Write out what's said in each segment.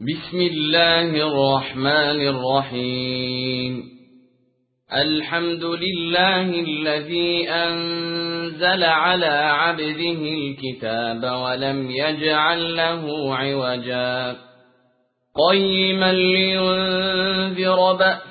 بسم الله الرحمن الرحيم. الحمد لله الذي أنزل على عبده الكتاب ولم يجعل له عوجا. قيما لينذر بأسا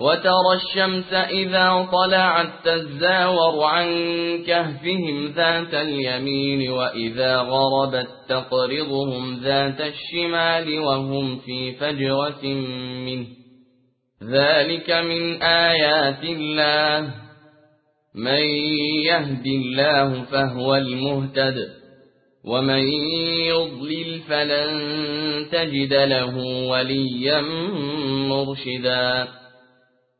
وترى الشمس إذا طلعت تزاور عن كهفهم ذات اليمين وإذا غربت تقرضهم ذات الشمال وهم في فجوة منه. ذلك من آيات الله. من يهد الله فهو المهتد. ومن يضلل فلن تجد له وليا مرشدا.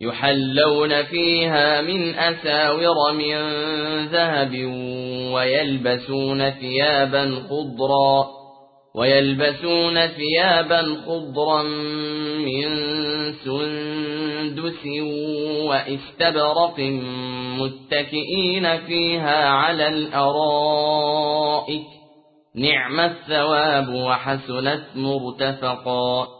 يحلون فيها من أساور من ذهب ويلبسون ثيابا خضرا ويلبسون ثيابا خضرا من سندس واستبرق متكئين فيها على الأرائك نعم الثواب وحسنت مرتفقا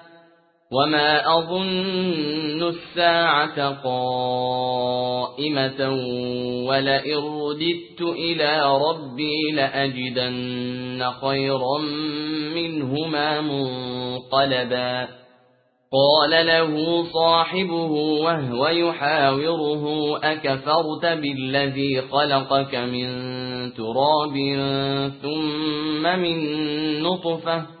وما أظن الساعة قائمة ولئن رددت إلى ربي لأجدن خيرا منهما منقلبا قال له صاحبه وهو يحاوره أكفرت بالذي خلقك من تراب ثم من نطفة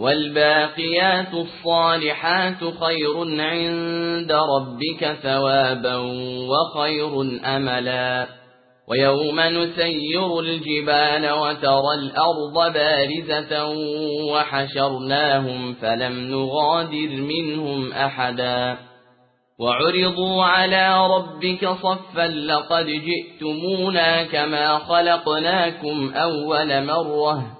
والباقيات الصالحات خير عند ربك ثوابا وخير أملا. ويوم نسير الجبال وترى الأرض بارزة وحشرناهم فلم نغادر منهم أحدا. وعرضوا على ربك صفا لقد جئتمونا كما خلقناكم أول مرة.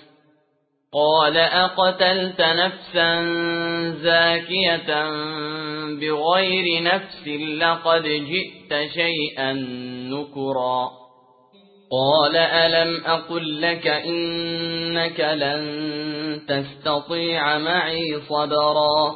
قال أقتلت نفسا زاكية بغير نفس لقد جئت شيئا نكرا. قال ألم أقل لك إنك لن تستطيع معي صبرا.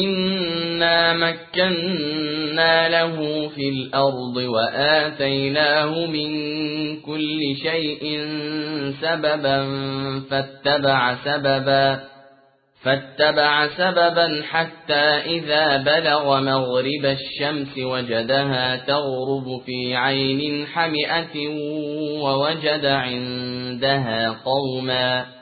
إنا مكنا له في الأرض وآتيناه من كل شيء سببا فاتبع سببا فاتبع سببا حتى إذا بلغ مغرب الشمس وجدها تغرب في عين حمئة ووجد عندها قوما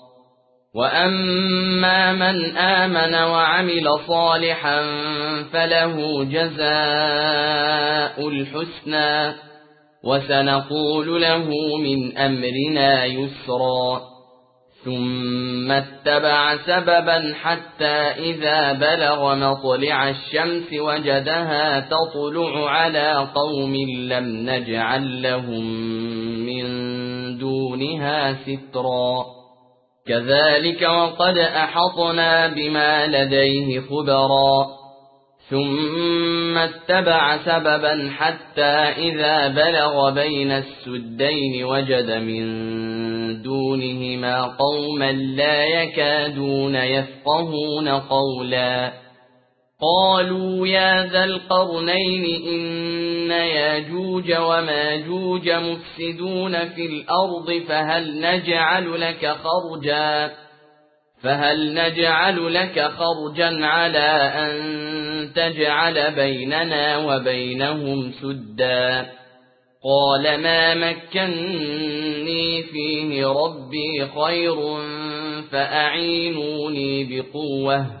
وأما من آمن وعمل صالحا فله جزاء الحسنى وسنقول له من أمرنا يسرا ثم اتبع سببا حتى إذا بلغ مطلع الشمس وجدها تطلع على قوم لم نجعل لهم من دونها سترا كذلك وقد أحطنا بما لديه خبرا. ثم اتبع سببا حتى إذا بلغ بين السدين وجد من دونهما قوما لا يكادون يفقهون قولا. قالوا يا ذا القرنين إن ياجوج وماجوج مفسدون في الأرض فهل نجعل لك خرجا فهل نجعل لك خرجا على أن تجعل بيننا وبينهم سدا قال ما مكني فيه ربي خير فأعينوني بقوة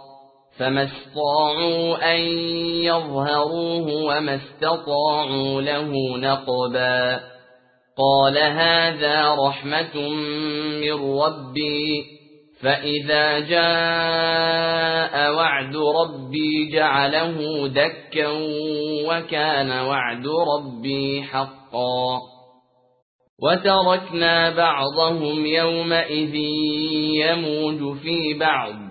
فما استطاعوا أن يظهروه وما استطاعوا له نقبا قال هذا رحمة من ربي فإذا جاء وعد ربي جعله دكا وكان وعد ربي حقا وتركنا بعضهم يومئذ يموج في بعض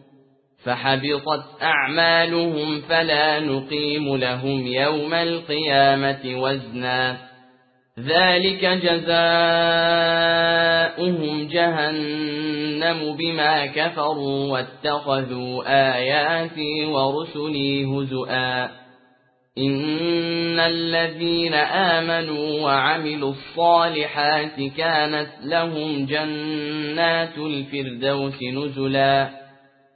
فحبطت أعمالهم فلا نقيم لهم يوم القيامة وزنا. ذلك جزاؤهم جهنم بما كفروا واتخذوا آياتي ورسلي هزؤا. إن الذين آمنوا وعملوا الصالحات كانت لهم جنات الفردوس نزلاً.